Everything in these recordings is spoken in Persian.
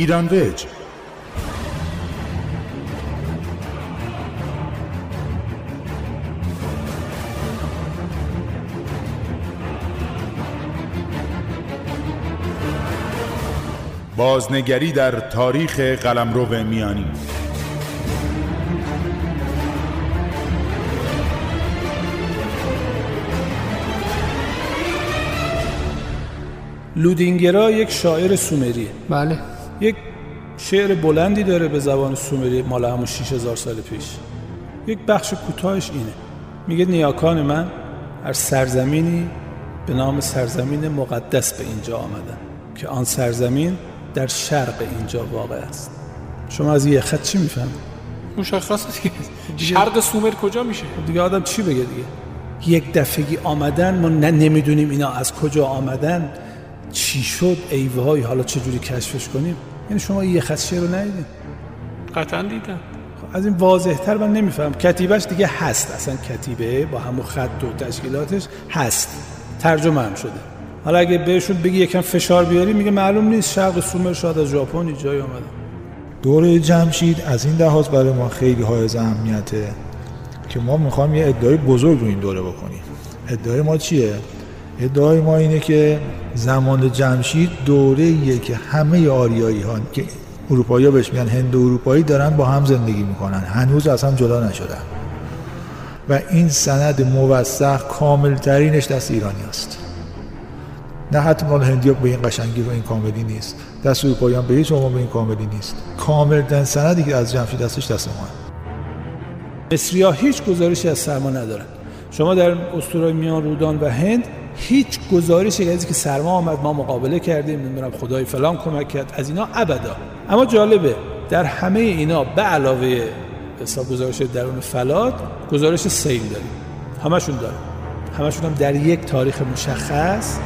ایران ویج. بازنگری در تاریخ قلمرو میانی. لودینگرا یک شاعر سومریه. بله. شعر بلندی داره به زبان سومری مال همون 6000 سال پیش. یک بخش کوتاهش اینه. میگه نیاکان من هر سرزمینی به نام سرزمین مقدس به اینجا آمدن که آن سرزمین در شرق اینجا واقع است. شما از یه خط چی می‌فهمید؟ مشخصه دیگه. شرق سومر کجا میشه؟ دیگه آدم چی بگه دیگه؟ یک دفعگی آمدن ما نه نمی‌دونیم اینا از کجا آمدن. چی شد؟ ایوه های حالا چجوری کشفش کنیم؟ یعنی شما یه خط شعر رو ندیدین؟ قطعا دیدم. خب، از این واضح تر من نمیفهم. کتیبش دیگه هست. اصلا کتیبه با همون خط و تشکیلاتش هست. ترجمه هم شده. حالا اگه بهشون بگی یکم فشار بیاری میگه معلوم نیست. شرق سومر شاید از ژاپن جای اومده. دوره جمشید از این لحاظ برای ما خیلی های اهمیته که ما می‌خوایم یه ادعای بزرگ رو این دوره بکنیم. ادعای ما چیه؟ ادعای ما اینه که زمان جمشید دوره که همه آریایی ها که اروپایی ها بهش میگن هند اروپایی دارن با هم زندگی می‌کنن. هنوز از هم جدا نشدن. و این سند موثق کامل ترینش دست ایرانی است. نه حتی مال هندی به این قشنگی و این کاملی نیست. دست اروپایی هم به هیچ به این کاملی نیست. کامل سندی که از جمشید دستش دست ما مصری ها هیچ گزارشی از سرما ندارن. شما در اسطورهای میان رودان و هند هیچ گزارشی از که سرما آمد ما مقابله کردیم نمی‌دونم خدای فلان کمک کرد از اینا ابدا. اما جالبه در همه اینا به علاوه حساب گزارش درون فلات گزارش سیل داریم. همشون داریم. همشون هم در یک تاریخ مشخص.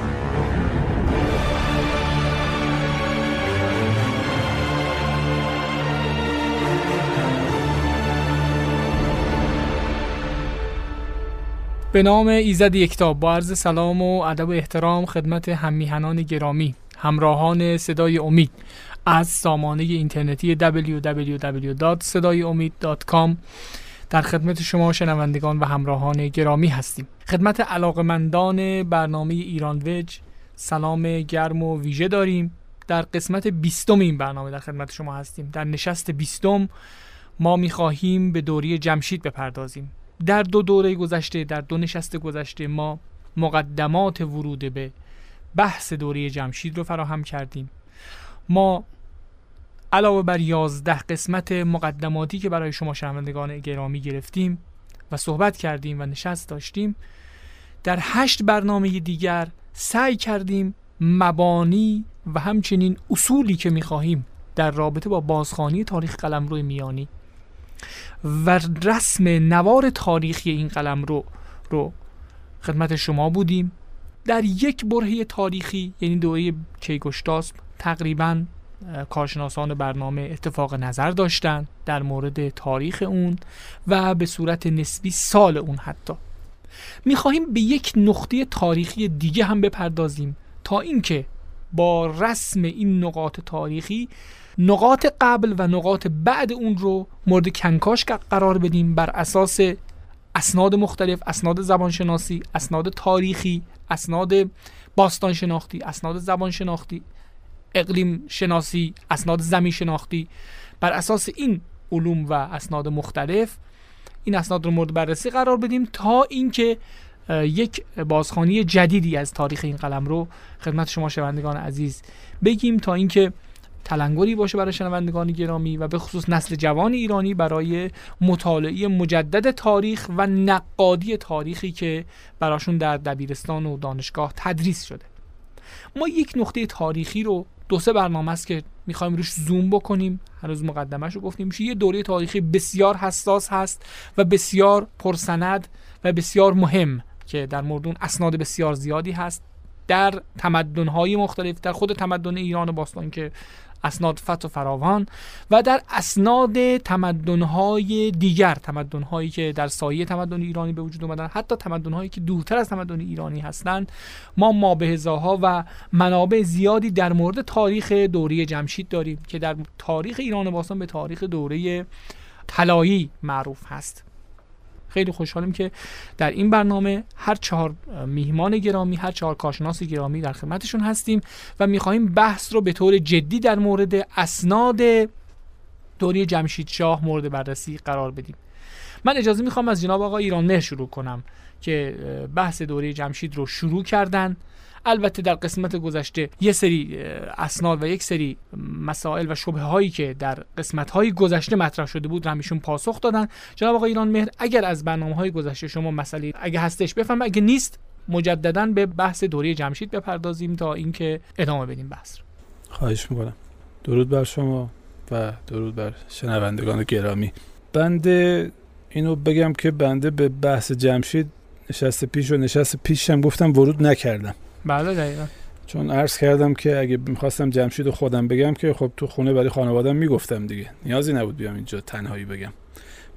به نام ایزد یکتاب. با عرض سلام و ادب و احترام خدمت هممیهنان گرامی همراهان صدای امید. از سامانه اینترنتی www.sedayiomid.com در خدمت شما شنوندگان و همراهان گرامی هستیم. خدمت علاقمندان برنامه ایران وج سلام گرم و ویژه داریم. در قسمت بیستم این برنامه در خدمت شما هستیم. در نشست بیستم ما می‌خواهیم به دوری جمشید بپردازیم. در دو دوره گذشته در دو نشست گذشته ما مقدمات ورود به بحث دوره جمشید رو فراهم کردیم. ما علاوه بر یازده قسمت مقدماتی که برای شما شنوندگان گرامی گرفتیم و صحبت کردیم و نشست داشتیم در هشت برنامه دیگر سعی کردیم مبانی و همچنین اصولی که می‌خواهیم در رابطه با بازخانی تاریخ قلمرو میانی و رسم نوار تاریخی این قلم رو رو خدمت شما بودیم. در یک برهه تاریخی یعنی دوره کیگشتاسب تقریبا کارشناسان برنامه اتفاق نظر داشتن در مورد تاریخ اون و به صورت نسبی سال اون حتی. می‌خواهیم به یک نقطه تاریخی دیگه هم بپردازیم تا اینکه با رسم این نقاط تاریخی نقاط قبل و نقاط بعد اون رو مورد کنکاش قرار بدیم بر اساس اسناد مختلف اسناد زبانشناسی اسناد تاریخی اسناد باستان شناختی اسناد زبان شناختی اقلیم شناسی اسناد زمین شناختی. بر اساس این علوم و اسناد مختلف این اسناد رو مورد بررسی قرار بدیم تا اینکه یک بازخانی جدیدی از تاریخ این قلم رو خدمت شما شنوندگان عزیز بگیم تا اینکه تلنگری باشه برای شنوندگان گرامی و به خصوص نسل جوان ایرانی برای مطالعه مجدد تاریخ و نقادی تاریخی که براشون در دبیرستان و دانشگاه تدریس شده. ما یک نقطه تاریخی رو دو سه برنامه است که می‌خوایم روش زوم بکنیم. هنوز مقدمش رو گفتیم. میشه یه دوره تاریخی بسیار حساس هست و بسیار پرسند و بسیار مهم که در مورد اون اسناد بسیار زیادی هست. در تمدن‌های مختلف در خود تمدن ایران باستان که اسناد فت و فراوان و در اسناد تمدن‌های دیگر تمدن‌هایی که در سایه تمدن ایرانی به وجود اومدن حتی تمدن‌هایی که دورتر از تمدن ایرانی هستند ما مابهزاها و منابع زیادی در مورد تاریخ دوره جمشید داریم که در تاریخ ایران باستان به تاریخ دوره طلایی معروف هست. خیلی خوشحالیم که در این برنامه هر چهار میهمان گرامی هر چهار کارشناس گرامی در خدمتشون هستیم و می‌خواهیم بحث رو به طور جدی در مورد اسناد دوری جمشید شاه مورد بررسی قرار بدیم. من اجازه می‌خوام از جناب آقا ایران مهر شروع کنم که بحث دوره جمشید رو شروع کردن. البته در قسمت گذشته یه سری اسناد و یک سری مسائل و شبه هایی که در قسمت های گذشته مطرح شده بود رمیشون پاسخ دادن. جناب آقای ایران مهر اگر از برنامه های گذشته شما مسئله اگه هستش بفهم اگه نیست مجددا به بحث دوره جمشید بپردازیم تا اینکه ادامه بدیم بحث خواهش می‌کنم. درود بر شما و درود بر شنوندگان گرامی. بنده اینو بگم که بنده به بحث جمشید نشست پیش و نشست پیشم گفتم ورود نکردم. بله دقیقا. چون عرض کردم که اگه می‌خواستم جمشید خودم بگم که خب تو خونه برای خانوادم می‌گفتم دیگه. نیازی نبود بیام اینجا تنهایی بگم.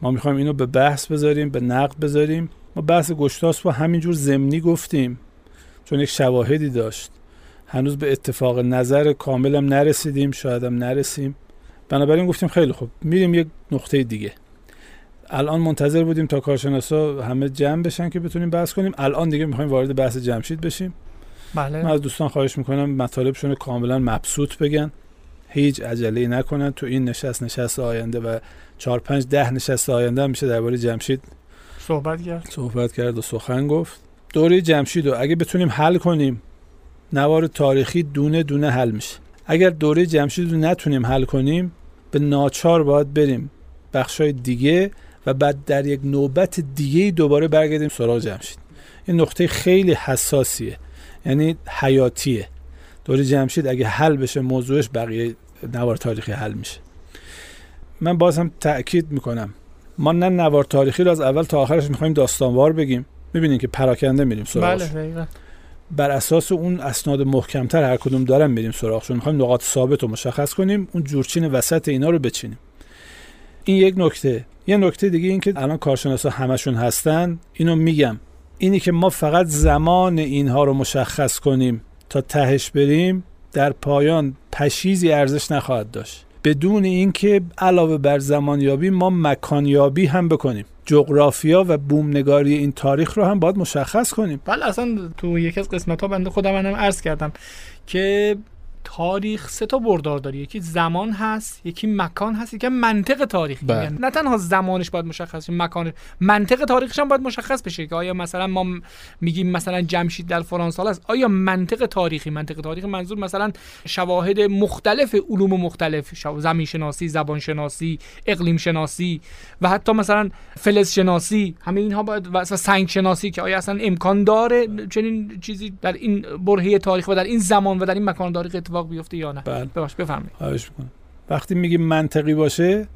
ما می‌خوایم اینو به بحث بذاریم به نقد بذاریم. ما بحث گشتاس رو همینجور زمینی گفتیم. چون یک شواهدی داشت. هنوز به اتفاق نظر کاملم نرسیدیم شایدم نرسیم. بنابراین گفتیم خیلی خوب میریم یک نقطه دیگه. الان منتظر بودیم تا کارشناسا همه جمع بشن که بتونیم بحث کنیم. الان دیگه می‌خوایم وارد بحث جمشید بشیم. بله. من از دوستان خواهش می‌کنم مطالبشون رو کاملا مبسوط بگن. هیچ عجله نکنن. تو این نشست نشست آینده و چهار پنج ده نشست آینده هم میشه درباره جمشید صحبت کرد. صحبت کرد و سخن گفت. دوره جمشید رو اگه بتونیم حل کنیم نوار تاریخی دونه دونه حل میشه. اگر دوره جمشید رو نتونیم حل کنیم به ناچار باید بریم بخشای دیگه و بعد در یک نوبت دیگه دوباره برگردیم سراغ جمشید. این نقطه خیلی حساسیه. یعنی حیاتیه. دوره جمشید اگه حل بشه موضوعش بقیه نوار تاریخی حل میشه. من باز هم تاکید می‌کنم. ما نه نوار تاریخی رو از اول تا آخرش می‌خوایم داستانوار بگیم. می‌بینین که پراکنده میریم سراغش. بله بر اساس اون اسناد محکمتر هر کدوم دارن میریم سراغشون می‌خوایم نقاط ثابت رو مشخص کنیم اون جورچین وسط اینا رو بچینیم. این یک نکته. یه نکته دیگه این که الان کارشناسا همشون هستن اینو میگم. اینی که ما فقط زمان اینها رو مشخص کنیم تا تهش بریم در پایان پشیزی ارزش نخواهد داشت. بدون اینکه علاوه بر زمانیابی ما مکانیابی هم بکنیم. جغرافیا و بومنگاری این تاریخ رو هم باید مشخص کنیم. بله اصلا تو یکی از قسمت ها بنده خودم هم عرض کردم که تاریخ سه تا بردار داره. یکی زمان هست یکی مکان هست یکی منطق تاریخی بله. یعنی نه تنها زمانش باید مشخص مکان منطق تاریخش هم باید مشخص بشه که آیا مثلا ما میگیم مثلا جمشید در فلان سال است. آیا منطق تاریخی منطق تاریخی منظور مثلا شواهد مختلف علوم مختلف زمین شناسی زبان شناسی اقلیم شناسی و حتی مثلا فلز شناسی. همه اینها باید و سنگ شناسی که آیا اصلا امکان داره چنین چیزی در این برهه تاریخ و در این زمان و در این مکان تاریخ اتفاق بیفته یا نه. بله. بفرمایید. خواهش می‌کنم. وقتی میگیم منطقی باشه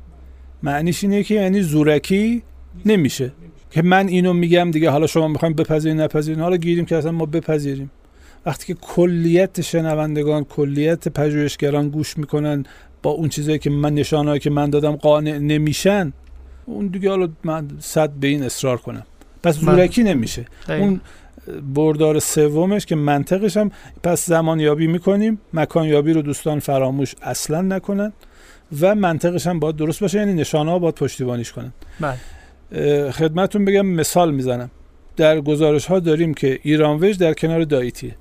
معنیش اینه که یعنی زورکی نمیشه. که من اینو میگم دیگه حالا شما می‌خوایم بپذیرین نپذیرین حالا گیریم که اصلا ما بپذیریم. وقتی که کلیت شنوندگان کلیت پژوهشگران گوش می‌کنن با اون چیزایی که من نشانهایی که من دادم قانع نمیشن اون دیگه حالا من صد به این اصرار کنم. پس بله. زورکی نمیشه. اون بردار سومش که منطقش هم پس زمان یابی می‌کنیم مکان یابی رو دوستان فراموش اصلا نکنن و منطقش هم باید درست باشه یعنی نشانه ها باید پشتیبانیش کنن. بله. اه، خدمتتون بگم مثال می‌زنم. در گزارش ها داریم که ایرانوژ در کنار دایتیه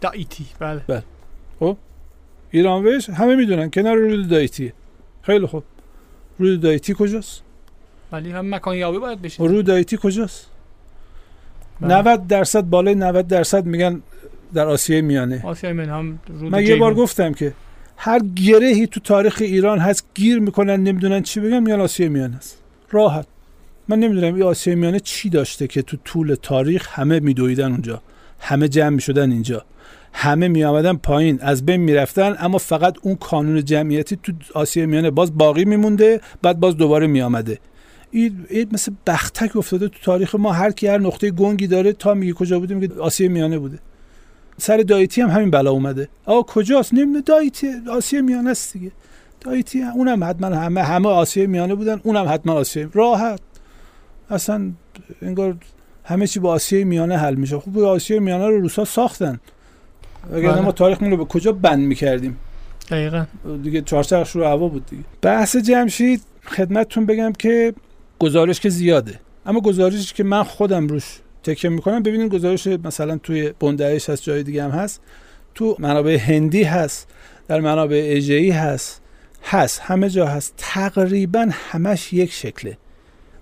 دایتی بله. ایرانوژ همه می‌دونن کنار رود دایتیه خیلی خوب. رود دایتی کجاست؟ ولی هم مکان یابی باید بشه. رود دایتی کجاست؟ بله. 90 درصد بالای 90 درصد میگن در آسیای میانه. آسیای من هم من یه. بار گفتم که هر گرهی تو تاریخ ایران هست گیر می‌کنن نمی‌دونن چی بگم میان آسیای میانه است. راحت. من نمی‌دونم این آسیای میانه چی داشته که تو طول تاریخ همه میدویدن اونجا. همه جمع می‌شدن اینجا. همه می آمدن پایین. از بین می‌رفتن اما فقط اون کانون جمعیتی تو آسیای میانه باز باقی میمونده بعد باز دوباره می آمده این مثل بختک افتاده تو تاریخ ما هر کی هر نقطه گنگی داره تا میگه کجا بوده میگه آسیای میانه بوده. سر دایتی هم همین بلا اومده. آقا کجاست؟ نمی‌دونه دایتی آسیه میانه است دیگه. دایتی. اونم حتما همه همه آسیه میانه بودن اونم حتما آسیه راحت. اصلا انگار همه چی با آسیه میانه حل میشه. خوب آسیه میانه رو روسا ساختن. اگر بله. ما تاریخ رو به کجا بند می‌کردیم؟ دقیقا. دیگه چهارچرخ رو هوا بود دیگه. بحث جمشید خدمتتون بگم که گزارش که زیاده. اما گزارشی که من خودم روش تکیه می‌کنم ببینید گزارش مثلا توی بندهش هست جای دیگه هم هست. تو منابع هندی هست در منابع اژه‌ای هست هست. همه جا هست. تقریبا همش یک شکله.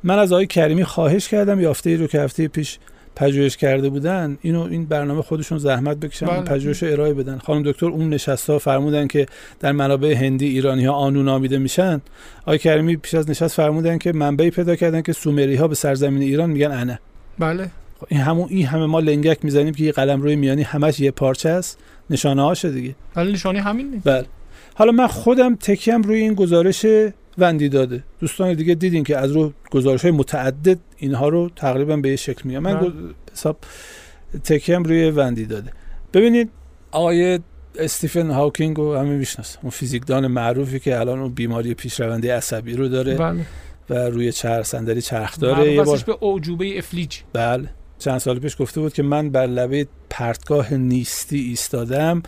من از آقای کریمی خواهش کردم یافته رو که هفته پیش پژوهش کرده بودن اینو این برنامه خودشون زحمت بکشن بله. پژوهش ارائه بدن. خانم دکتر اون نشستا فرمودن که در منابع هندی ایرانی ها آنو نامیده میشن. آقای کریمی پیش از نشست فرمودن که منبعی پیدا کردن که سومری ها به سرزمین ایران میگن انه. بله. خب این همون این همه ما لنگک می‌زنیم که یه قلم روی میانی همش یه پارچه است. نشانه هاشه دیگه. ولی نشانی همین نیست. بله. حالا من خودم تکیم روی این گزارش وندی داده. دوستان دیگه دیدین که از رو گزارش های متعدد اینها رو تقریبا به یه شکل میگم من بله. گز- حساب تکیم روی وندی داده. ببینید آقای استیفن هاکینگ رو همه می‌شناسه اون فیزیکدان معروفی که الان اون بیماری پیشرونده عصبی رو داره بله. و روی چرخ صندلی چرخ داره. یه بار به اعجوبه افلیج. بله. چند سال پیش گفته بود که من بر لبه پرتگاه نیستی ایستادم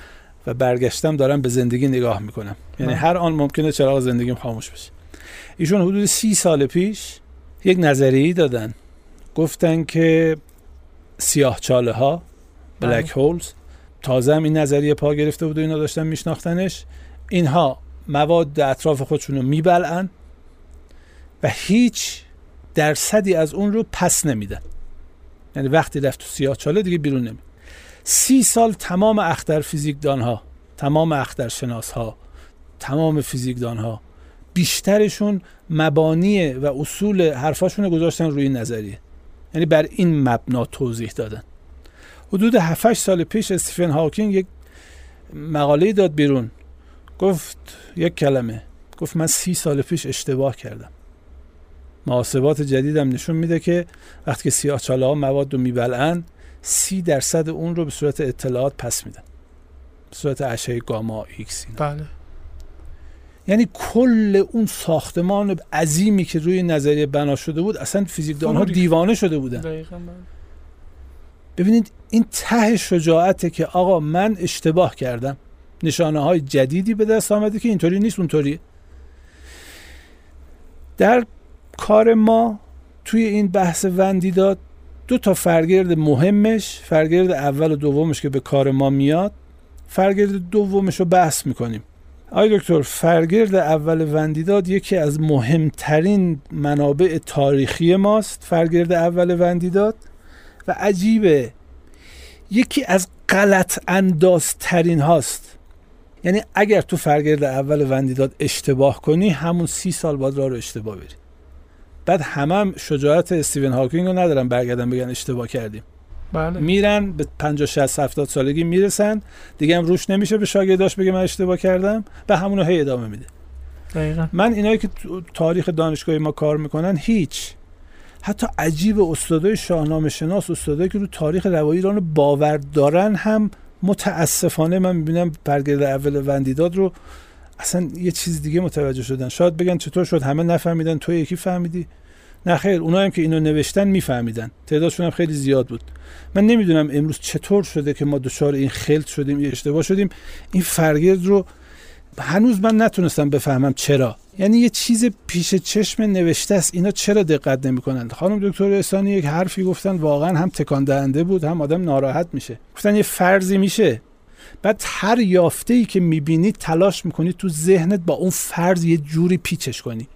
و برگشتم دارم به زندگی نگاه می‌کنم. یعنی بله. هر آن ممکنه چراغ زندگیم خاموش بشه. ایشون حدود سی سال پیش یک نظریه دادن. گفتن که سیاه چاله ها بلک. هولز تازه هم این نظریه پا گرفته بود و اینا داشتن میشناختنش. اینها مواد اطراف خودشون رو میبلعن و هیچ درصدی از اون رو پس نمیدن. یعنی وقتی رفت تو سیاه چاله دیگه بیرون نمی سی سال تمام اختر فیزیکدان ها تمام اختر شناس ها تمام فیزیکدان ها بیشترشون مبانی و اصول حرفاشون رو گذاشتن روی نظریه. یعنی بر این مبنا توضیح دادن. حدود 7 سال پیش استیفن هاکینگ یک مقاله داد بیرون. گفت یک کلمه. گفت من سی سال پیش اشتباه کردم. محاسبات جدیدم نشون میده که وقتی که سیاه چاله ها مواد رو میبلعن سی درصد اون رو به صورت اطلاعات پس میدن. به صورت اشعه گاما ایکس. بله. یعنی کل اون ساختمان عظیمی که روی نظریه بنا شده بود اصلا فیزیکدان ها. دیوانه شده بودن دقیقا بله. ببینید این ته شجاعته که آقا من اشتباه کردم نشانه های جدیدی به دست آمده که اینطوری نیست اونطوری در کار ما توی این بحث وندیداد دو تا فرگرد مهمش فرگرد اول و دومش که به کار ما میاد فرگرد دومش رو بحث می‌کنیم آقای دکتر فرگرد اول وندیداد یکی از مهمترین منابع تاریخی ماست فرگرد اول وندیداد؟ و عجیبه یکی از غلط اندازترین هاست. یعنی اگر تو فرگرد اول وندیداد اشتباه کنی همون سی سال باید راه رو اشتباه بری. بعد همه هم شجاعت استیون هاکینگ رو ندارن برگردن بگن اشتباه کردیم. بله. میرن به 50 60 70 سالگی می‌رسن. دیگه هم روش نمیشه به شاگرداش بگه من اشتباه کردم. و همونو هی ادامه میده. دقیقا. من اینایی که تاریخ دانشگاهی ما کار می‌کنن هیچ. حتی عجیب استادای شاهنامه شناس استادایی که رو تاریخ روایی ایران باور دارن هم متاسفانه من می‌بینم برگرد اول وندیداد رو اصلا یه چیز دیگه متوجه شدن. شاید بگن چطور شد؟ همه نفهمیدن. تو یکی فهمیدی. نه خیر هم که اینو نوشتن میفهمیدن. تعدادشون هم خیلی زیاد بود. من نمی‌دونم امروز چطور شده که ما دچار این خلط شدیم یا اشتباه شدیم. این فرگرد رو هنوز من نتونستم بفهمم چرا. یعنی یه چیز پیش چشم نوشته است اینا چرا دقت نمی‌کنن خانم دکتر احسانی یک حرفی گفتن واقعا هم تکان دهنده بود هم آدم ناراحت میشه. گفتن یه فرضی میشه. بعد هر یافته ای که می‌بینی تلاش می‌کنی تو ذهنت با اون فرض یه جوری پیچش کنی.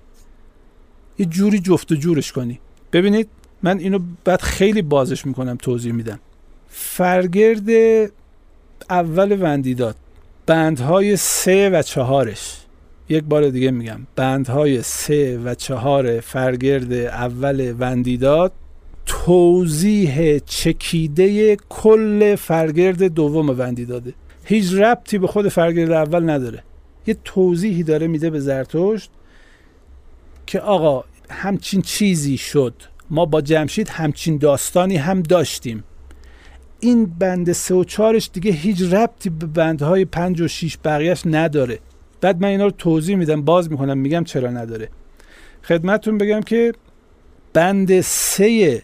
یه جوری جفت و جورش کنی. ببینید من اینو بعد خیلی بازش می‌کنم توضیح میدم. فرگرد اول وندیداد. بندهای سه و چهارش. یک بار دیگه میگم. بندهای سه و چهار فرگرد اول وندیداد. توضیح چکیده کل فرگرد دوم وندیداده. هیچ ربطی به خود فرگرد اول نداره. یه توضیحی داره میده به زرتشت. که آقا همچین چیزی شد. ما با جمشید همچین داستانی هم داشتیم. این بند سه و چارش دیگه هیچ ربطی به بندهای پنج و شیش بقیهش نداره. بعد من اینا رو توضیح میدم باز می‌کنم میگم چرا نداره. خدمتتون بگم که بند سه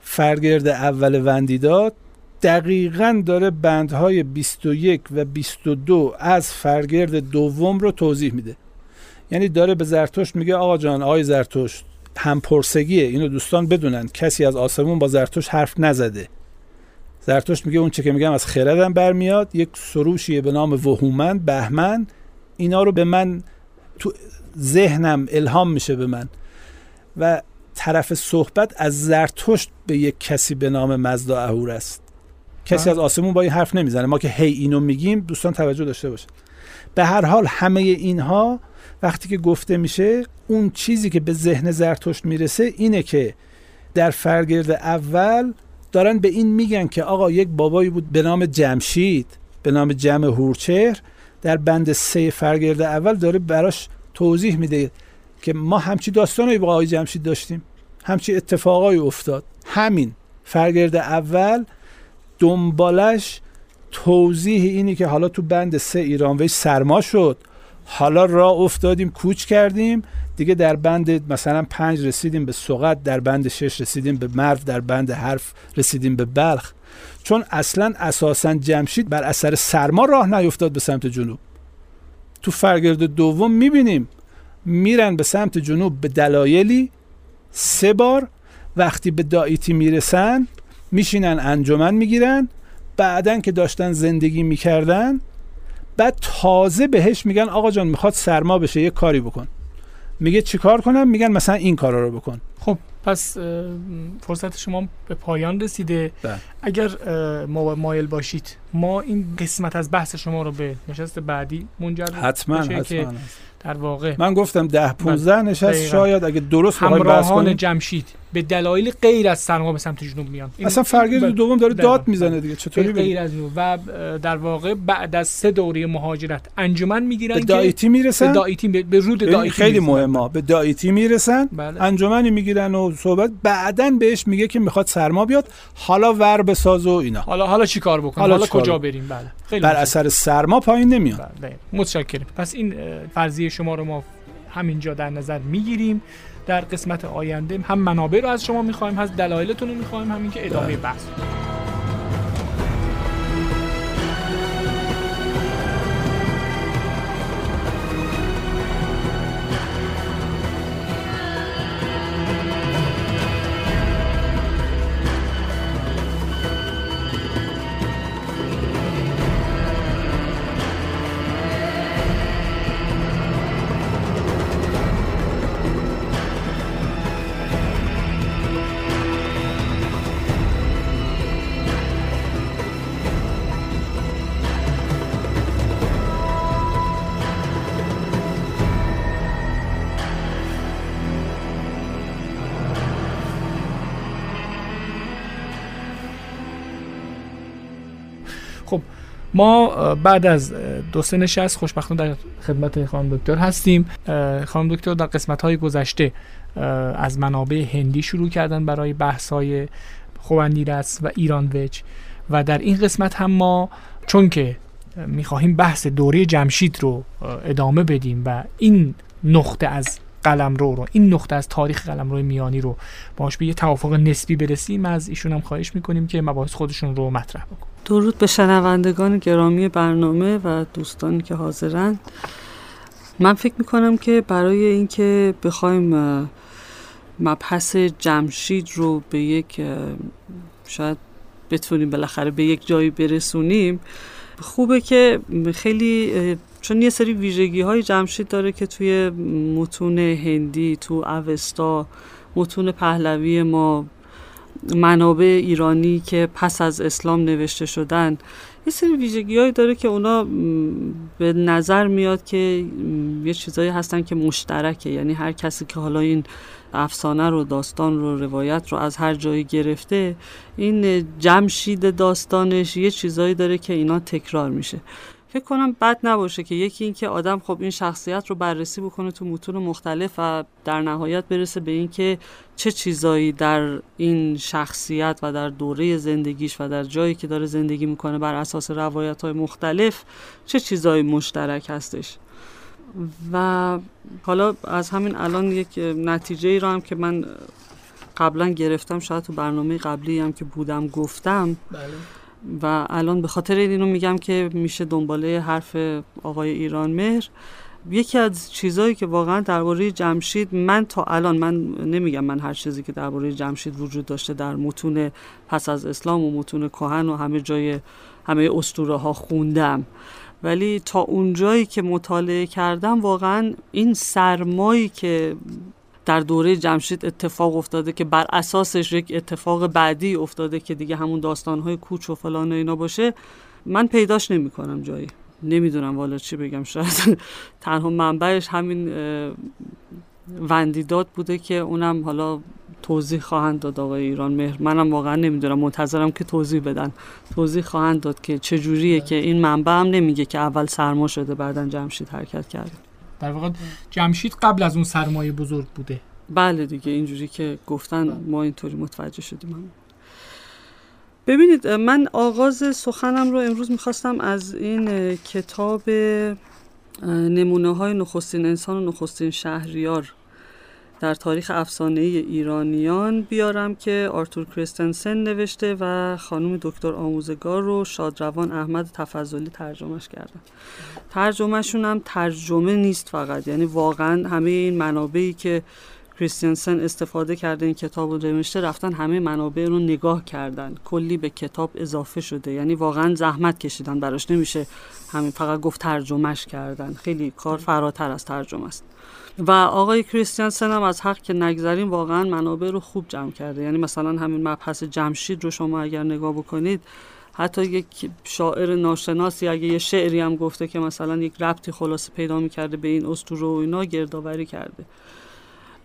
فرگرد اول وندیداد دقیقا داره بندهای 21 و 22 از فرگرد دوم رو توضیح میده. یعنی داره به زرتشت میگه آقا جان آقای زرتشت هم پرسگیه اینو دوستان بدونن. کسی از آسمون با زرتشت حرف نزده. زرتشت میگه اون چه که میگم از خردم برمیاد یک سروشیه به نام وهومن بهمن. اینا رو به من تو ذهنم الهام میشه به من. و طرف صحبت از زرتشت به یک کسی به نام مزدا اهور است. کسی از آسمون با این حرف نمی‌زنه. ما که هی اینو میگیم دوستان توجه داشته باشن به هر حال همه اینها وقتی که گفته میشه اون چیزی که به ذهن زرتشت می‌رسه اینه که در فرگرد اول دارن به این میگن که آقا یک بابایی بود به نام جمشید به نام جمع هورچهر در بند سه فرگرد اول داره براش توضیح میده که ما همچی داستانی با آقای جمشید داشتیم همچی اتفاقایی افتاد. همین فرگرد اول دنبالش توضیح اینی که حالا تو بند سه ایران سرما شد. حالا راه افتادیم کوچ کردیم. دیگه در بند مثلا پنج رسیدیم به سقط در بند شش رسیدیم به مرو در بند حرف رسیدیم به بلخ. چون اصلا اساسا جمشید بر اثر سرما راه نیفتاد به سمت جنوب. تو فرگرد دوم می‌بینیم میرن به سمت جنوب به دلایلی سه بار. وقتی به دایتی می‌رسن میشینن انجمن می‌گیرن. بعدن که داشتن زندگی می‌کردن بعد تازه بهش میگن آقا جان می‌خواد سرما بشه یه کاری بکن. میگه چیکار کنم؟ میگن مثلا این کارا رو بکن. خب پس فرصت شما به پایان رسیده. بله. اگر ما مایل باشید ما این قسمت از بحث شما رو به نشست بعدی منجر حتما بشه که حتما. در واقع من گفتم ده 15 نشست دقیقاً. شاید اگه درست بخوایم بحث همراهان کنیم. جمشید. به دلایل غیر از سرما به سمت جنوب میان. اصلا فرگرد بله. دوم داره دقیقاً. داد می‌زنه دیگه چطوری غیر از و در واقع بعد از سه دوره مهاجرت انجمن می‌گیرن به که دایتی به می‌رسن دایتی به به رود ببین دایتی خیلی. مهمه. به دایتی می‌رسن بله. انجمنی می‌گیرن و صحبت بعدا بهش میگه که می‌خواد سرما بیاد حالا ور بساز و اینا. حالا حالا چی کار بکنیم حالا حالا, چیکار کجا؟ بریم؟ بله. خیلی بر. اثر سرما پایین نمیان بله متشکرم. پس این فرضیه شما رو ما همینجا در نظر می‌گیریم در قسمت آینده هم منابع رو از شما می‌خوایم هم دلایلتون رو می‌خوایم همین که ادامه بله. بحث ما بعد از دو سه نشست خوشبختانه در خدمت خانم دکتر هستیم. خانم دکتر در قسمت های گذشته از منابع هندی شروع کردن برای بحث های خوندیرس و ایران وج و در این قسمت هم ما چون که اه، می‌خواهیم بحث دوره جمشید رو ادامه بدیم و این نقطه از قلمرو رو این نقطه از تاریخ قلمرو میانی رو باش به یه توافق نسبی برسیم از ایشون هم خواهش می‌کنیم که مباحث خودشون رو مطرح بکنن. درود به شنوندگان گرامی برنامه و دوستانی که حاضرند من فکر می‌کنم که برای اینکه بخوایم مبحث جمشید رو به یک شاید بتونیم بالاخره به یک جایی برسونیم خوبه که خیلی چون یه سری ویژگی های جمشید داره که توی متون هندی تو اوستا متون پهلوی ما منابع ایرانی که پس از اسلام نوشته شدن یه سری ویژگی داره که اونا به نظر میاد که یه چیزایی هستن که مشترکه. یعنی هر کسی که حالا این افسانه رو داستان رو روایت رو از هر جایی گرفته این جمشید داستانش یه چیزایی داره که اینا تکرار میشه. فکر کنم بد نباشه که یکی این که آدم خب این شخصیت رو بررسی بکنه تو متون مختلف و در نهایت برسه به اینکه چه چیزایی در این شخصیت و در دوره زندگیش و در جایی که داره زندگی می‌کنه بر اساس روایت های مختلف چه چیزایی مشترک هستش و حالا از همین الان یک نتیجه ای رو هم که من قبلا گرفتم شاید تو برنامه قبلی هم که بودم گفتم بله. و الان به خاطر اینو میگم که میشه دنباله حرف آقای ایران مهر. یکی از چیزهایی که واقعا درباره جمشید من تا الان من نمیگم من هر چیزی که درباره جمشید وجود داشته در متون پس از اسلام و متون کهن و همه جای همه اسطوره ها خوندم. ولی تا اونجایی که مطالعه کردم واقعا این سرمایی که در دوره جمشید اتفاق افتاده که بر اساسش یک اتفاق بعدی افتاده که دیگه همون داستانهای کوچ و فلان و اینا باشه من پیداش نمی کنم جایی. نمی‌دونم والا چی بگم شاید تنها منبعش همین وندیداد بوده که اونم حالا توضیح خواهند داد آقای ایران مهر. منم واقعا نمی‌دونم منتظرم که توضیح بدن. توضیح خواهند داد که چجوریه که این منبع هم نمیگه که اول سرما شده بعدا جمشید حرکت کرده. در واقع جمشید قبل از اون سرمایه بزرگ بوده. بله دیگه اینجوری که گفتن ما اینطوری متوجه شدیم. ببینید من آغاز سخنم رو امروز می‌خواستم از این کتاب نمونه های نخستین انسان و نخستین شهریار در تاریخ افسانه ایرانیان بیارم که آرتور کریستنسن نوشته و خانم دکتر آموزگار رو شادروان احمد تفضلی ترجمهش کردن. ترجمهشون هم ترجمه نیست فقط یعنی واقعا همه این منابعی که کریستنسن استفاده کرده این کتاب رو نوشته رفتن همه منابع رو نگاه کردن. کلی به کتاب اضافه شده. یعنی واقعا زحمت کشیدن براش. نمیشه همین فقط گفت ترجمهش کردن. خیلی کار فراتر از ترجمه است. و آقای کریستیانسن هم از حق که نگذریم واقعا منابع رو خوب جمع کرده. یعنی مثلا همین مبحث جمشید رو شما اگر نگاه بکنید حتی یک شاعر ناشناسی اگه یه شعری هم گفته که مثلا یک ربطی خلاصه پیدا می‌کرده به این اسطوره و اینا گردآوری کرده.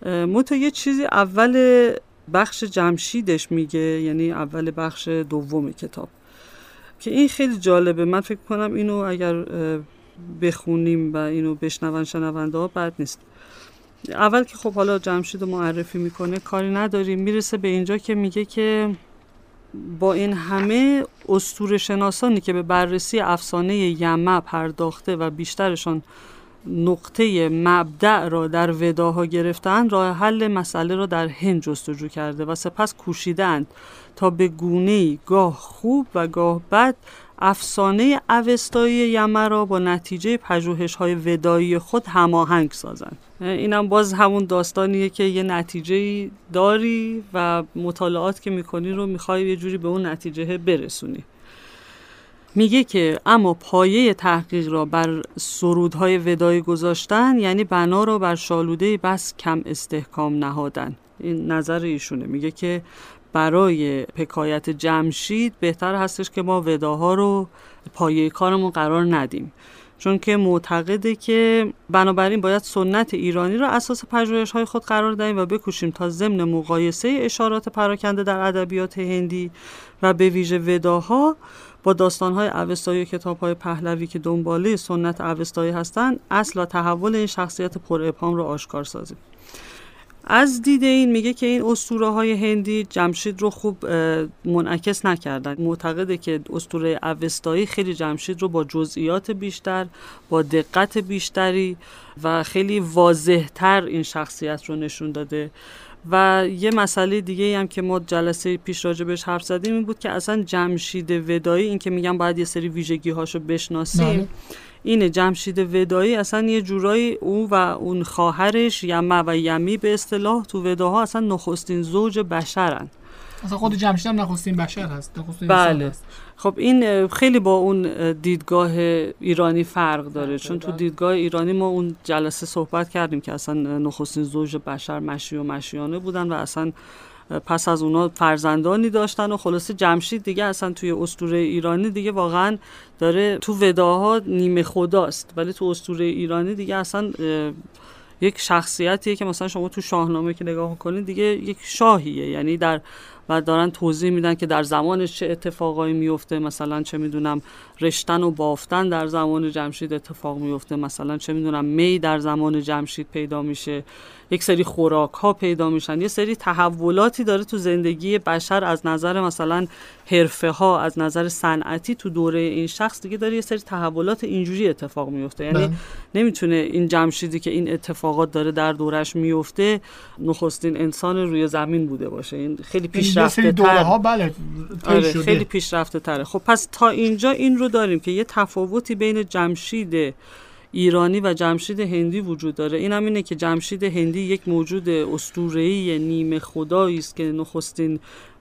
متو یه چیزی اول بخش جمشیدش میگه یعنی اول بخش دوم کتاب. که این خیلی جالبه. من فکر کنم اینو اگر بخونیم و اینو بشنون شنونده ها بد نیست. اول که خب حالا جمشید معرفی می‌کنه کاری نداریم. می‌رسه به اینجا که میگه که با این همه استور شناسانی که به بررسی افسانه یمه پرداخته و بیشترشان نقطه مبدع را در وداها گرفتن راه حل مسئله را در هند جستجو کرده و سپس کوشیدند تا به گونه گاه خوب و گاه بد افسانه اوستایی یمه را با نتیجه پژوهش های ودایی خود هماهنگ سازند. اینم باز همون داستانیه که یه نتیجه داری و مطالعات که می‌کنی رو می‌خوای یه جوری به اون نتیجه برسونی. میگه که اما پایه تحقیق را بر سرودهای ودایی گذاشتن یعنی بنا را بر شالوده بس کم استحکام نهادن. این نظر ایشونه. میگه که برای پکایت جمشید بهتر هستش که ما وداها رو پایه کارمون قرار ندیم. چون که معتقده که بنابراین باید سنت ایرانی را اساس پژوهش های خود قرار دهیم و بکوشیم تا ضمن مقایسه اشارات پراکنده در ادبیات هندی و به ویژه وداها با داستانهای اوستایی و کتابهای پهلوی که دنباله سنت اوستایی هستند اصل و تحول این شخصیت پر ابهام را آشکار سازیم. از دید این میگه که این اسطوره های هندی جمشید رو خوب منعکس نکردن. معتقده که اسطوره اوستایی خیلی جمشید رو با جزئیات بیشتر با دقت بیشتری و خیلی واضحتر این شخصیت رو نشون داده. و یه مسئله دیگه هم که ما جلسه پیش راجع بهش حرف زدیم این بود که اصلا جمشید ودایی این که میگم باید یه سری ویژگی هاشو بشناسیم بله. اینه جمشید ودایی اصلا یه جورایی او و اون خواهرش یمه و یمی به اصطلاح تو وداها اصلا نخستین زوج بشرن اصلا خود جمشید هم نخستین بشر هست نخستین بله هست. خب این خیلی با اون دیدگاه ایرانی فرق داره. چون تو. دیدگاه ایرانی ما اون جلسه صحبت کردیم که اصلا نخستین زوج بشر مشی و مشیانه بودن و اصلا پس از اونا فرزندانی داشتن و خلاصه جمشید دیگه اصلا توی اسطوره ایرانی دیگه واقعا داره تو وداها نیمه خداست. ولی تو اسطوره ایرانی دیگه اصلا یک شخصیتیه که مثلا شما تو شاهنامه که نگاه کنید دیگه یک شاهیه. یعنی در و دارن توضیح میدن که در زمانش چه اتفاقایی میفته مثلا چه می‌دونم رشتن و بافتن در زمان جمشید اتفاق میفته مثلا چه می‌دونم می در زمان جمشید پیدا میشه یک سری خوراک ها پیدا میشن یه سری تحولاتی داره تو زندگی بشر از نظر مثلا حرفه ها از نظر صنعتی تو دوره این شخص دیگه داره یه سری تحولات اینجوری اتفاق میفته یعنی بله. نمی‌تونه این جمشیدی که این اتفاقات داره در دورش میفته نخستین انسان روی زمین بوده باشه این خیلی سری پیشرفته تر. ها بله آره شده. خیلی پیشرفته تره. خب پس تا اینجا این رو داریم که یه تفاوتی بین جمشید ایرانی و جمشید هندی وجود داره. این هم اینه که جمشید هندی یک موجود اسطوره‌ای نیمه خدایی است که نخستین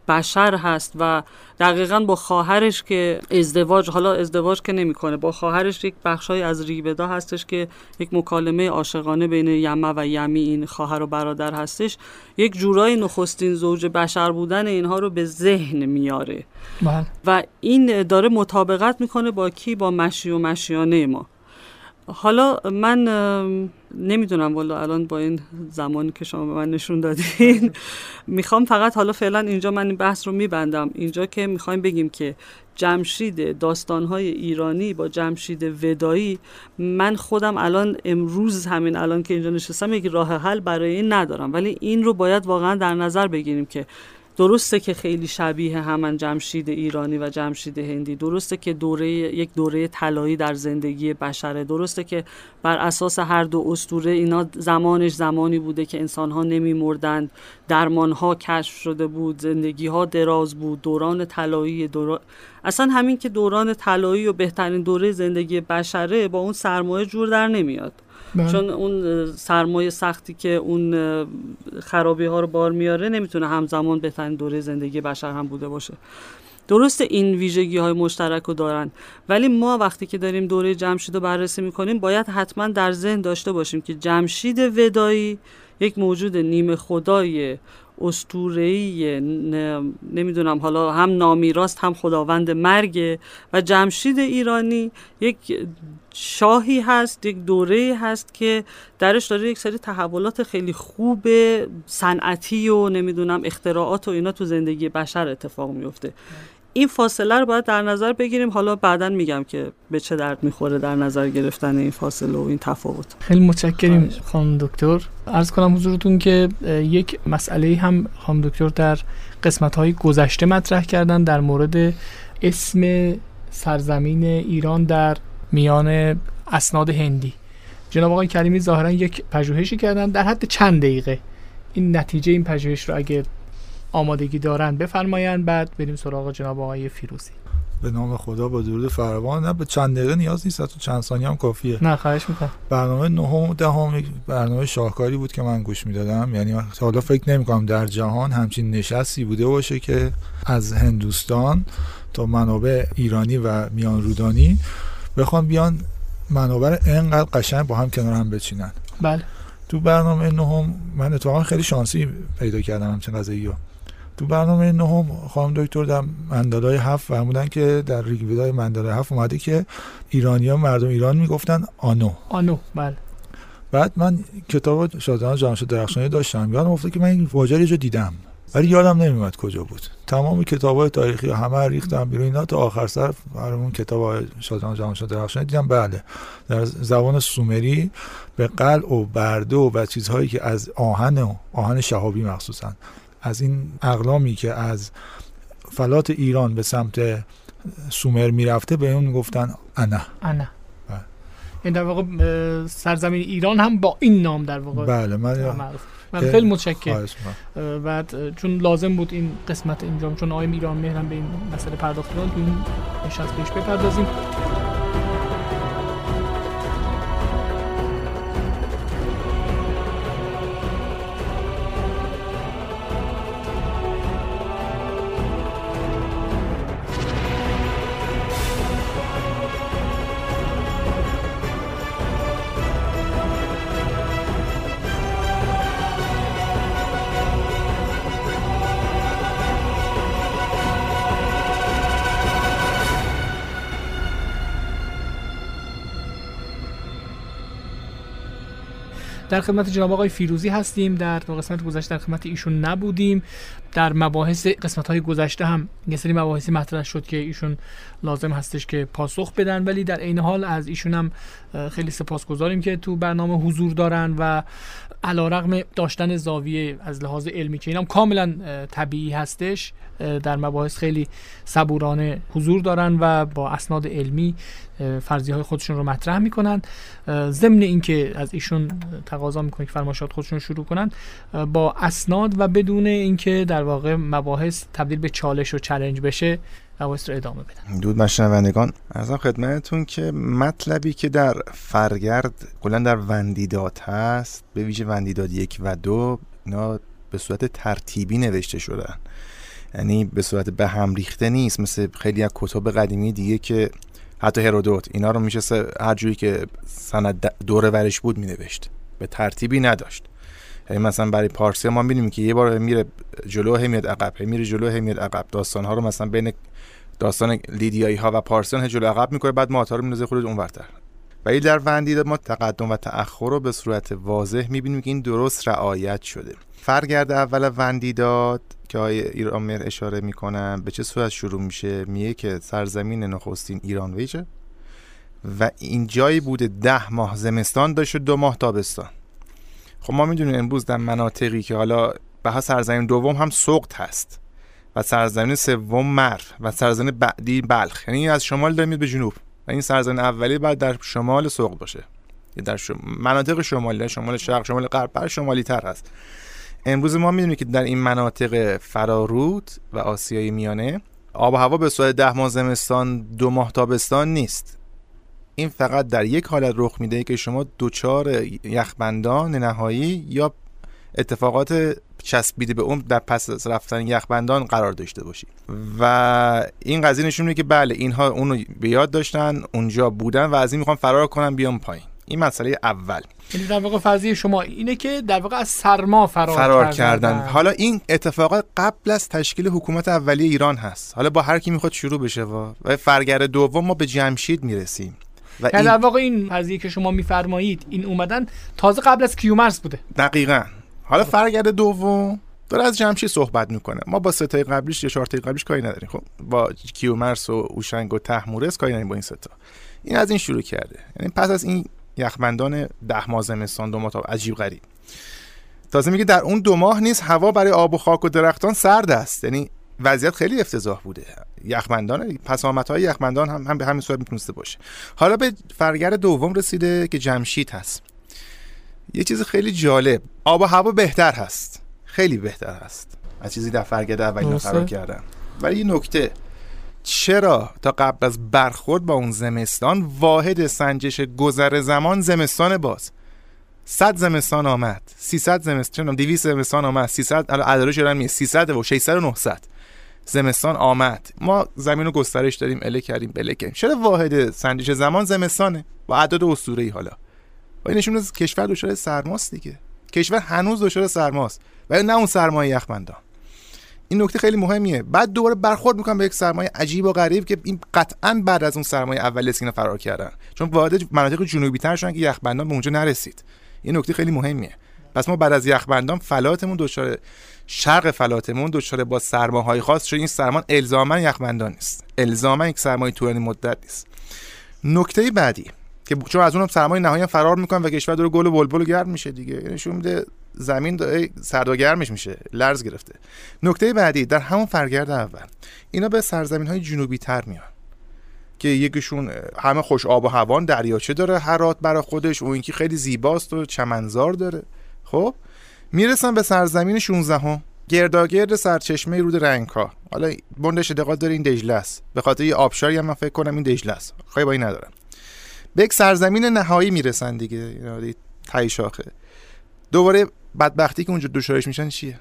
بشر هست و دقیقا با خواهرش که ازدواج حالا ازدواج که نمی‌کنه با خواهرش یک بخشای از ریبدا هستش که یک مکالمه عاشقانه بین یمه و یمی این خواهر و برادر هستش. یک جورایی نخستین زوج بشر بودن اینها رو به ذهن میاره. بله. و این داره مطابقت می‌کنه با کی؟ با مشی و مشیانه ما. حالا من نمی‌دونم والا الان با این زمانی که شما به من نشون دادین. می‌خوام فقط حالا فعلا اینجا من این بحث رو میبندم. اینجا که می‌خوایم بگیم که جمشید داستانهای ایرانی با جمشید ودایی من خودم الان امروز همین الان که اینجا نشستم یک راه حل برای این ندارم. ولی این رو باید واقعا در نظر بگیریم که درسته که خیلی شبیه همان جمشید ایرانی و جمشید هندی. درسته که دوره یک دوره طلایی در زندگی بشره. درسته که بر اساس هر دو اسطوره اینا زمانش زمانی بوده که انسانها نمیمردند. درمانها کشف شده بود زندگی ها دراز بود. دوران طلایی دوران اصلا همین که دوران طلایی و بهترین دوره زندگی بشره با اون سرمایه جور در نمیاد. بله. چون اون سرمایه سختی که اون خرابی ها رو بار میاره نمی‌تونه همزمان بهترین دوره زندگی بشر هم بوده باشه درسته این ویژگی های مشترک رو دارن ولی ما وقتی که داریم دوره جمشید رو بررسی می‌کنیم باید حتما در ذهن داشته باشیم که جمشید ودایی یک موجود نیمه خدای استورهی نمی‌دونم حالا هم نامیراست هم خداوند مرگه و جمشید ایرانی یک شاهی هست یک دوره هست که درش داره یک سری تحولات خیلی خوب صنعتی و نمی‌دونم اختراعات و اینا تو زندگی بشر اتفاق میفته این فاصله رو باید در نظر بگیریم. حالا بعدا میگم که به چه درد می‌خوره در نظر گرفتن این فاصله و این تفاوت. خیلی متشکریم خانم دکتر. عرض کنم حضورتون که یک مسئله هم خانم دکتر در قسمت های گذشته مطرح کردن در مورد اسم سرزمین ایران در میان اسناد هندی. جناب آقای کریمی ظاهرا یک پژوهشی کردن در حد چند دقیقه. این نتیجه این پژوهش رو اگه آمادگی دارن بفرمایند بعد بریم سراغ جناب آقای فیروزی. به نام خدا با درود فراوان. نه به چند دقیقه نیاز نیست حتی چند ثانیه هم کافیه. نه خواهش می‌کنم. برنامه نهم و دهم برنامه شاهکاری بود که من گوش می‌دادم. یعنی حالا فکر نمی کنم در جهان همچین نشستی بوده باشه که از هندوستان تا منابع ایرانی و میان رودانی بخوام بیان منابع انقدر قشنگ با هم کنار هم بچینن. بله. تو برنامه نهم من اتفاقا خیلی شانسی پیدا کردم همچین قضایی رو. تو برنامه نهم خانم دکتر در مندالای هفت فرمودن که در ریگویدای مندالای هفت اومده که ایرانی ها مردم ایران می‌گفتن آنو. آنو بله. بعد من کتاب شادان جانشو درخشانی داشتم. یادم افتاد که من این واژه رو دیدم. ولی یادم نمیومد کجا بود. تمام کتاب های تاریخی همه ریختم بیرون. اینا تا آخر سر برامون کتاب شادان جانشو درخشانی دیدم. بله. در زبان سومری به قلع و برده و چیزهایی که از آهن و آهن شهابی مخصوصا. از این اقلامی که از فلات ایران به سمت سومر می‌رفته به اون می‌گفتن انا. انا. بله. این در واقع سرزمین ایران هم با این نام در واقع بله من معروف من خیلی متشکرم. اه، چون لازم بود این قسمت انجام چون آقای ایران مهرم به این مسئله پرداخت کردن تو این نشست بهش بپردازیم. در خدمت جناب آقای فیروزی هستیم. در قسمت گذشته در خدمت ایشون نبودیم. در مباحث قسمت های گذشته هم یه سری مباحثی مطرح شد که ایشون لازم هستش که پاسخ بدن ولی در این حال از ایشون هم خیلی سپاسگزاریم که تو برنامه حضور دارن و علیرغم داشتن زاویه از لحاظ علمی که اینم کاملا طبیعی هستش در مباحث خیلی صبورانه حضور دارن و با اسناد علمی فرضی های خودشون رو مطرح می‌کنن. ضمن اینکه از ایشون تقاضا می‌کنه که فرمایشات خودشون شروع کنن با اسناد و بدون اینکه در واقع مباحث تبدیل به چالش و چلنج بشه مباحث رو ادامه بدن. دود مشنوندگان ارزم خدمتتون که مطلبی که در فرگرد کلا در وندیداد هست به ویژه وندیداد یک و دو اینا به صورت ترتیبی نوشته شدن. یعنی به صورت به هم ریخته نیست مثل خیلی از کتاب قدیمی دیگه که حتی هرودوت اینا رو میشه هر جوری که سند دوره ورش بود مینوشت. به ترتیبی نداشت. یعنی مثلا برای پارسی ما می‌بینیم که یه بار میره جلو هم میاد عقب میره جلو هم میاد عقب. داستان ها رو مثلا بین داستان لیدیایی ها و پارسیان جلو عقب می‌کنه بعد ماتا رو میندازه خود اونورتر. ولی در وندیداد ما تقدم و تأخر رو به صورت واضح می‌بینیم که این درست رعایت شده. فرگرد اول وندیداد که آقای ایران اشاره می‌کنم به چه صورت شروع میشه؟ میگه که سرزمین نخستین ایران ویجه و این جایی بوده ده ماه زمستان داشت و دو ماه تابستان. خب ما می‌دونیم امروز در مناطقی که حالا به سرزمین دوم هم سقط هست و سرزمین سوم مر و سرزمین بعدی بلخ. یعنی از شمال داره به جنوب و این سرزمین اولی بعد در شمال سقط باشه. در شم... مناطق شمالی شمال شرق شمال غرب بر شمالی تر هست. امروز ما می‌دونیم که در این مناطق فرارود و آسیای میانه آب و هوا به صورت ده ماه زمستان دو ماه تابستان نیست. این فقط در یک حالت رخ میده که شما دوچار یخبندان نهایی یا اتفاقات چسبیده به اون در پس رفتن یخبندان قرار داشته باشی. و این قضیه نشون میده که بله اینها اونو به یاد داشتن اونجا بودن و از این می‌خوان فرار کنن بیان پایین. این مسئله اول. یعنی در واقع فرضی شما اینه که در واقع از سرما فرار, فرار کردن. کردن. حالا این اتفاقات قبل از تشکیل حکومت اولیه ایران هست. حالا با هر کی می‌خواد شروع بشه و فرگر دوم ما به جمشید می‌رسیم. و یعنی در واقع این قضیه که شما میفرمایید این اومدن تازه قبل از کیومرس بوده. دقیقا. حالا فرگرد دوم داره از جمشید صحبت می‌کنه. ما با ستای قبلیش یا چهارتای قبلیش کاری نداریم. خب با کیومرس و اوشنگ و تحمورس کاری نداریم با این ستا این از این شروع کرده. یعنی پس از این یخبندان ده ماه زمستان دو ماه عجیب غریب. تازه میگه در اون دو ماه نیست هوا برای آب و خاک و درختان سرد است. یعنی وضعیت خیلی افتضاح بوده. یخبندان پسامت های یخبندان هم, هم به همین صورت می‌تونسته باشه. حالا به فرگر دوم رسیده که جمشید هست. یه چیز خیلی جالب. آب و هوا بهتر هست. خیلی بهتر هست. از چیزی در فرگرد اولی قرار کردن. ولی یه نکته. چرا تا قبل از برخورد با اون زمستان واحد سنجش گذر زمان زمستان باز؟ 100 زمستان آمد 300 زمستان 200 زمستان آمد 300 الان عددش می 300 و 600 و 900 زمستان آمد. ما زمین رو گسترش دادیم اله کردیم بله کردیم. چرا واحد سنجش زمان زمستانه؟ با عدد اسطوره‌ای حالا. و نشون کشور دچار سرماست دیگه. کشور هنوز دچار سرماست و نه اون سرمایه یخبندان. این نکته خیلی مهمیه. بعد دوباره برخورد می‌کنم به یک سرمایه عجیب و غریب که این قطعا بعد از اون سرمایه اولی است فرار کردن. چون وارد مناطق جنوبی تر شدن که یخبندان به اونجا نرسید. این نکته خیلی مهمیه. پس ما بعد از یخبندان فلاتمون دچار شرق فلاتمون دچار با سرماهای خاص شد. این سرمان الزاما یخبندان نیست. الزاما یک سرمایه طولانی مدت نیست. نکته بعدی که چون از اونم سرمایه نهایی فرار می‌کنن و کشور داره گل و بلبل گرم میشه دیگه. یعنی نشون میده زمین داره سرد و گرمش میشه. لرز گرفته. نکته بعدی در همون فرگرد اول اینا به سرزمین های جنوبی تر میان که یکیشون همه خوش آب و هوان دریاچه داره هرات برای خودش و اینکه خیلی زیباست و چمنزار داره. خب؟ می‌رسن به سرزمین 16 هم گرداگرد سرچشمه رود رنگها. حالا بندش دقت داره این دجله است به خاطر یه آبشاری هم من فکر کنم این دجله است خیلی ندارم. به یک سرزمین نهایی می‌رسن دیگه. تای شاخه. دوباره بدبختی که اونجا دوشارش میشن چیه؟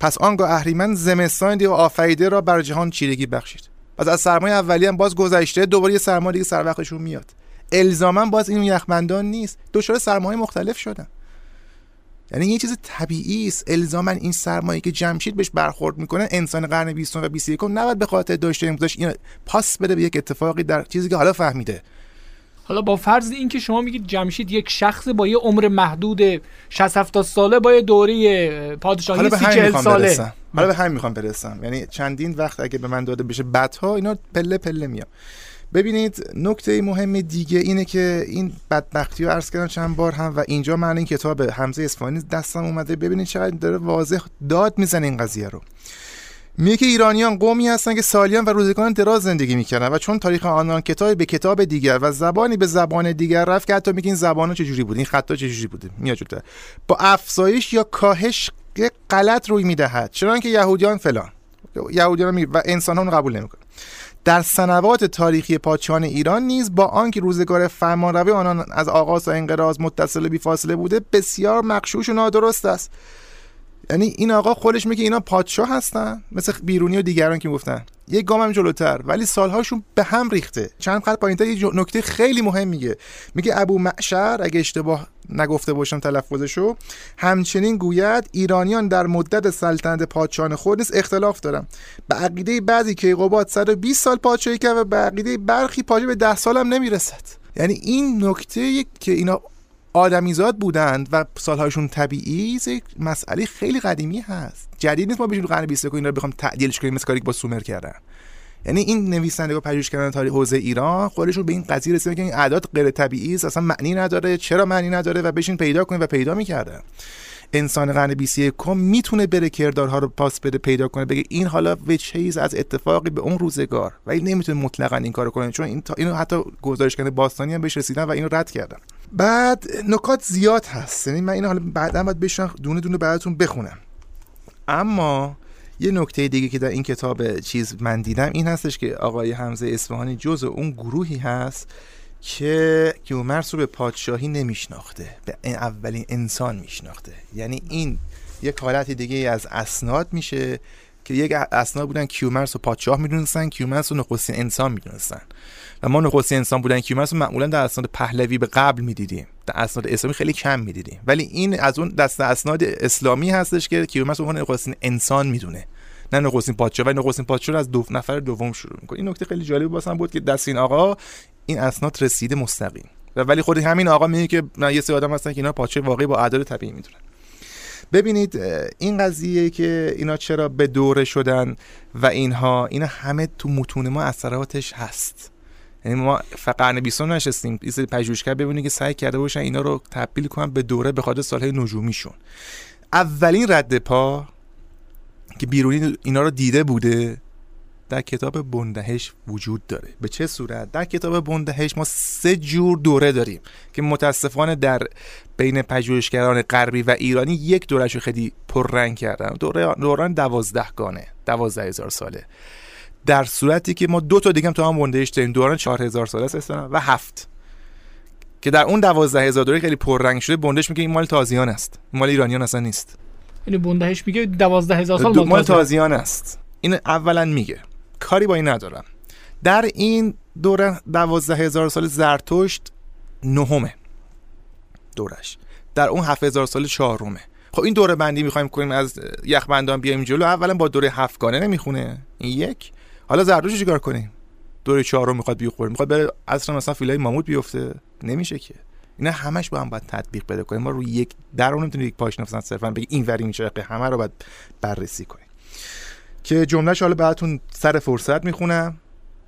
پس آنگاه اهریمن زمستان دیگه و آفریده را بر جهان چیرگی بخشید. پس از سرمایه اولی هم باز گذشته دوباره یه سرمایه دیگه سر وقتشون میاد. الزاما باز این یخبندان نیست. دچار سرمایه مختلف شدن. یعنی یه چیز طبیعی است. الزاما این سرمایه که جمشید بهش برخورد می‌کنه انسان قرن 20 و 21 نباید به خاطر داشته امروزش این پاس بده به یک اتفاقی در چیزی که حالا فهمیده. حالا با فرض اینکه شما میگید جمشید یک شخص با یه عمر محدود 60 70 ساله با یه دوره پادشاهی حالا به 30 همین 40 می‌خوام ساله. برسم. حالا به همین می‌خوام برسم. یعنی چندین وقت اگه به من داده بشه بدها اینا پله پله میام. ببینید نکته مهم دیگه اینه که این بدبختی رو عرض کردم چند بار هم و اینجا من این کتاب حمزه اصفهانی دستم اومده. ببینید چقدر داره واضح داد می‌زنه این قضیه رو. میگه که ایرانیان قومی هستن که سالیان و روزگاران دراز زندگی می‌کردن و چون تاریخ آنان کتاب به کتاب دیگر و زبانی به زبان دیگر رفت که حتی میگه این زبانا چجوری بود این خطا چجوری بوده؟ میاد با افزایش یا کاهش غلط روی می‌دهد. که یهودیان فلان. یهودیان و انسان رو قبول نمی‌کنه در سنوات تاریخی پادشاهان ایران نیز با آنکه روزگار فرمانروی آنان از آغاز تا انقراض متصل بی فاصله بوده بسیار مغشوش و نادرست است. یعنی این آقا خودش میگه اینا پادشاه هستن مثل بیرونی و دیگران که گفتن. یک گام هم جلوتر ولی سالهاشون به هم ریخته. چند خط پایینتر یه نکته خیلی مهم میگه. میگه ابو معشر اگه اشتباه نگفته باشم تلفظشو همچنین گوید ایرانیان در مدت سلطنت پادشاهان خود نیز اختلاف دارن به عقیده بعضی کیقوباد 120 سال پادشاهی کرد و به عقیده برخی پادشاه به 10 سال هم نمی‌رسد. یعنی این نکته که اینا آدمیزاد بودند و سالهاشون طبیعی یک مسئله خیلی قدیمی هست. جدید نیست ما بشیم قرن 20 اینا رو بخوام تعدیلش کنیم مثل کاری که با سومر کردن. یعنی این نویسنده و کردن تاریخ حوزه ایران خودشون به این قضیه رسیدن که این اعداد غیر طبیعی است اصلا معنی نداره. چرا معنی نداره؟ و بشین پیدا کنیم و پیدا می‌کردن. انسان قرن 21 می‌تونه بره کردارها رو پاس بده پیدا کنه بگه این حالا به چیز از اتفاقی به اون روزگار؟ ولی نمی‌تونه مطلقا این کارو کنه چون این اینو حتی گزارش کننده باستانی هم بهش رسیدن و اینو رد کردن. بعد نکات زیاد هست. یعنی من اینو حالا بعدا باید بشنم دونه دونه براتون بخونم. اما یه نکته دیگه که در این کتاب چیز من دیدم این هستش که آقای حمزه اصفهانی جز اون گروهی هست که کیومرث رو به پادشاهی نمیشناخته به این اولین انسان میشناخته. یعنی این یک حالت دیگه از اسناد میشه که یک اسناد بودن کیومرث و پادشاه می‌دونستن کیومرث و نخستین انسان می‌دونستن. و ما نخستین انسان بودن کیومرث رو معمولا در اسناد پهلوی به قبل می‌دیدیم. در اسناد اسلامی خیلی کم می‌دیدیم. ولی این از اون دست اسناد اسلامی هستش که کیومرث رو نخستین انسان می‌دونه. نه نخستین پادشاه. و نخستین پادشاه از دو نفر دوم شروع می‌کنه. این نکته خیلی جالب واسم بود که دست این آقا این اسناد رسیده مستقیم. و ولی خود همین آقا میگه که یه سری آدم هستن که اینا پادشاه واقعی با اعداد طبیعی می‌دونن. ببینید این قضیه که اینا چرا به دوره شدن و اینها اینا همه تو متون ما اثراتش هست. یعنی ما قرن بیستم نشستیم سری پژوهشگر ببینید که سعی کرده باشن اینا رو تبدیل کنن به دوره به خاطر سالهای نجومیشون. اولین رد پا که بیرونی اینا رو دیده بوده در کتاب بندهش وجود داره. به چه صورت؟ در کتاب بندهش ما سه جور دوره داریم که متاسفانه در بین پژوهشگران غربی و ایرانی یک دورش رو خیلی پررنگ کردن. دوره دوران دوازدهگانه دوازده هزار ساله. در صورتی که ما دو تا دیگه هم تو هم بندهش داریم. دوران چهار هزار ساله است و هفت. که در اون دوازده هزار دوره خیلی پررنگ شده بندهش میگه این مال تازیان است. این مال ایرانیان اصلا نیست. یعنی بندهش میگه 12000 سال مال. تازیان است. این اولا میگه. کاری با این ندارم. در این دوره دوازده هزار سال زرتشت نهمه دورش. در اون هفت هزار سال چهارمه. خب این دوره بندی می‌خوایم کنیم از یخبندان بیایم جلو اولا با دوره هفتگانه نمی‌خونه. این یک. حالا زرتشت چیکار کنیم؟ دوره چهارم می‌خواد بیخوره می‌خواد بره اصلا مثلا فیلای ماموت بیفته. نمیشه که. اینا همش با هم باید تطبیق بده کنیم. ما روی یک در اون نمی‌تونیم یک پاش نفسن صرفا بگی این وری میشه همه رو باید بررسی کنیم. که جملهش حالا براتون سر فرصت می‌خونم.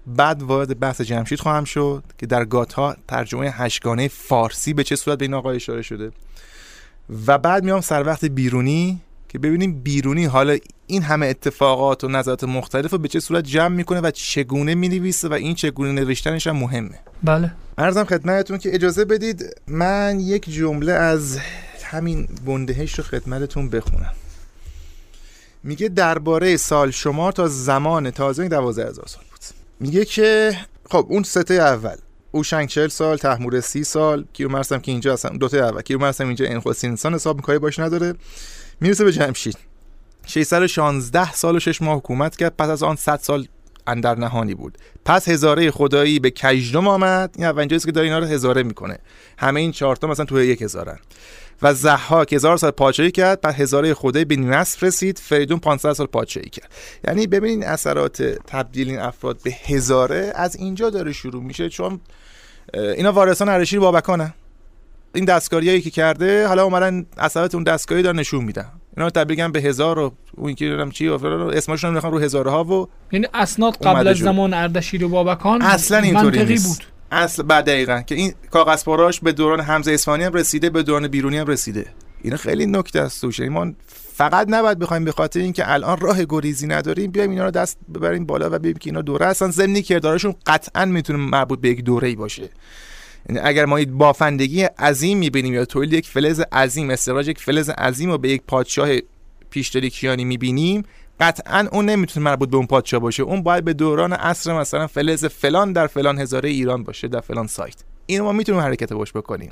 بعد وارد بحث جمشید خواهم شد که در گاتها ترجمه هشگانه فارسی به چه صورت به این آقا اشاره شده. و بعد میام سر وقت بیرونی که ببینیم بیرونی حالا این همه اتفاقات و نظرات مختلف رو به چه صورت جمع می‌کنه و چگونه می‌نویسه و این چگونه نوشتنش هم مهمه. بله. ارزم خدمتتون که اجازه بدید من یک جمله از همین بندهش رو خدمتتون بخونم. میگه درباره سال شمار تا زمان تازه دوازده هزار سال بود. میگه که خب اون سته اول اوشنگ 40 سال تحمور 30 سال کیومرث هم که اینجا هستن دو تا اول کیومرث هم اینجا انخواستی انسان حساب کاری باش نداره. می‌رسه به جمشید. 616 سال و 6 ماه حکومت کرد پس از آن 100 سال اندر نهانی بود. پس هزاره خدایی به کجدم آمد. این اولین جایی است که داره اینا رو هزاره می‌کنه. همه این چهار تا مثلا تو یک هزارن. و زحاک هزار سال پادشاهی کرد بعد هزاره خدایی به نصف رسید فریدون 500 سال پادشاهی کرد. یعنی ببینین اثرات تبدیل این افراد به هزاره از اینجا داره شروع میشه چون اینا وارثان اردشیر بابکانه این دستکاریایی که کرده حالا اومدن اثرات اون دستکاری دار نشون میدن. اینا تبریک به هزار و اون نمی‌دونم چی و فلان اسمشون می‌خوام رو هزارها و یعنی اسناد قبل از زمان اردشیر و بابکان اصلا اینطوری نیست. بود. اصل بعد دقیقا که این کاغذ پاراش به دوران حمزه اصفهانی هم رسیده به دوران بیرونی هم رسیده. اینا خیلی نکته است توش ما فقط نباید بخوایم به خاطر اینکه الان راه گریزی نداریم بیایم اینا رو دست ببریم بالا و ببینیم که اینا دوره هستن. ضمن کردارشون قطعا می‌تونه مربوط به یک دوره‌ای باشه. اگر ما یک بافندگی عظیم می‌بینیم یا تولید یک فلز عظیم استخراج یک فلز عظیم رو به یک پادشاه پیشتری کیانی می‌بینیم قطعا اون نمی‌تونه مربوط به اون پادشاه باشه. اون باید به دوران عصر مثلا فلز فلان در فلان هزاره ایران باشه در فلان سایت. اینو ما می‌تونیم حرکت باش بکنیم.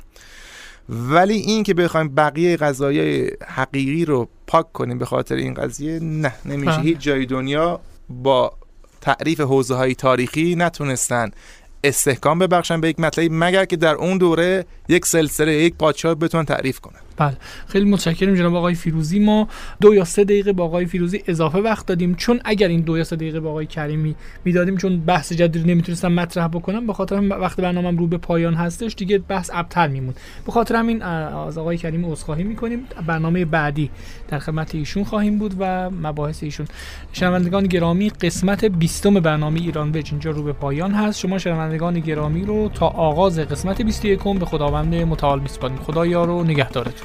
ولی این که بخوایم بقیه قضایای حقیقی رو پاک کنیم به خاطر این قضیه نه نمیشه. هیچ جای دنیا با تعریف حوزه های تاریخی نتونستن استحکام ببخشن به یک مطلبی مگر که در اون دوره یک سلسله یک پادشاه بتونن تعریف کنن بله. خیلی متشکرم جناب آقای فیروزی. ما دو یا سه دقیقه با آقای فیروزی اضافه وقت دادیم. چون اگر این دو یا سه دقیقه با آقای کریمی می‌دادیم چون بحث جدید نمی‌تونستم مطرح بکنم به خاطر وقت برنامه رو به پایان هستش دیگه بحث ابتر میمون. به خاطر همین از آقای کریمی عذرخواهی می‌کنیم. برنامه بعدی در خدمت ایشون خواهیم بود و مباحث ایشون. شنوندگان گرامی قسمت 20 برنامه ایران وج اینجا رو به پایان هست. شما شنوندگان گرامی رو تا آغاز قسمت 21 به خداوند متعال میسپاریم. خدا یار و نگهدارتون.